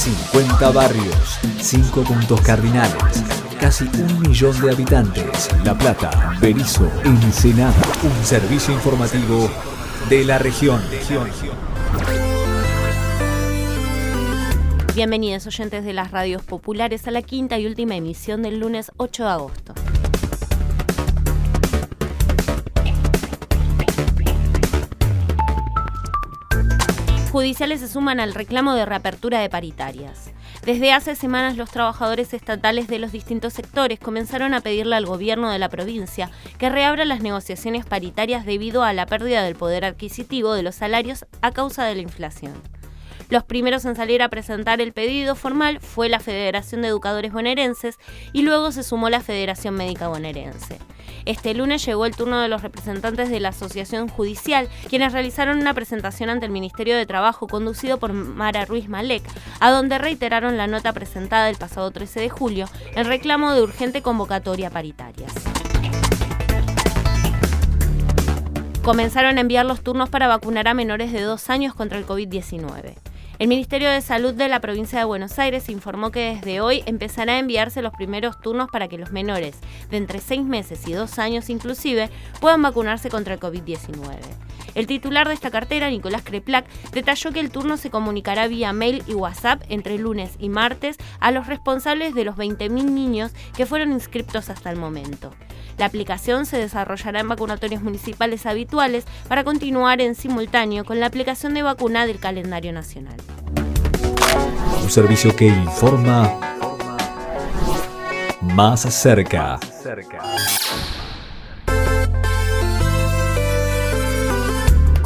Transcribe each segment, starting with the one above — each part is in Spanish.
50 barrios, 5 puntos cardinales, casi un millón de habitantes. La Plata, Berizo, Ensenada. Un servicio informativo de la región. Bienvenidos oyentes de las radios populares a la quinta y última emisión del lunes 8 de agosto. Judiciales se suman al reclamo de reapertura de paritarias. Desde hace semanas los trabajadores estatales de los distintos sectores comenzaron a pedirle al gobierno de la provincia que reabra las negociaciones paritarias debido a la pérdida del poder adquisitivo de los salarios a causa de la inflación. Los primeros en salir a presentar el pedido formal fue la Federación de Educadores Bonaerenses y luego se sumó la Federación Médica Bonaerense. Este lunes llegó el turno de los representantes de la Asociación Judicial, quienes realizaron una presentación ante el Ministerio de Trabajo conducido por Mara Ruiz Malek, a donde reiteraron la nota presentada el pasado 13 de julio en reclamo de urgente convocatoria paritarias. Comenzaron a enviar los turnos para vacunar a menores de dos años contra el COVID-19. El Ministerio de Salud de la provincia de Buenos Aires informó que desde hoy empezará a enviarse los primeros turnos para que los menores de entre 6 meses y 2 años inclusive puedan vacunarse contra el COVID-19. El titular de esta cartera, Nicolás Creplac, detalló que el turno se comunicará vía mail y WhatsApp entre lunes y martes a los responsables de los 20.000 niños que fueron inscriptos hasta el momento. La aplicación se desarrollará en vacunatorios municipales habituales para continuar en simultáneo con la aplicación de vacuna del calendario nacional. Un servicio que informa más cerca.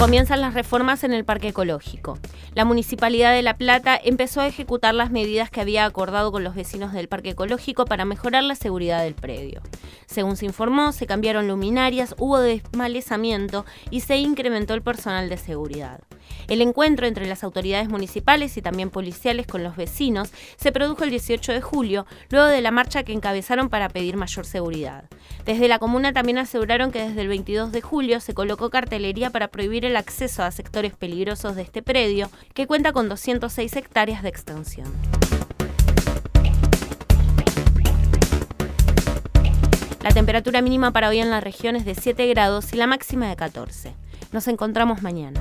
Comienzan las reformas en el parque ecológico. La Municipalidad de La Plata empezó a ejecutar las medidas que había acordado con los vecinos del parque ecológico para mejorar la seguridad del predio. Según se informó, se cambiaron luminarias, hubo desmalezamiento y se incrementó el personal de seguridad. El encuentro entre las autoridades municipales y también policiales con los vecinos se produjo el 18 de julio, luego de la marcha que encabezaron para pedir mayor seguridad. Desde la comuna también aseguraron que desde el 22 de julio se colocó cartelería para prohibir el acceso a sectores peligrosos de este predio, que cuenta con 206 hectáreas de extensión. La temperatura mínima para hoy en la región es de 7 grados y la máxima de 14. Nos encontramos mañana.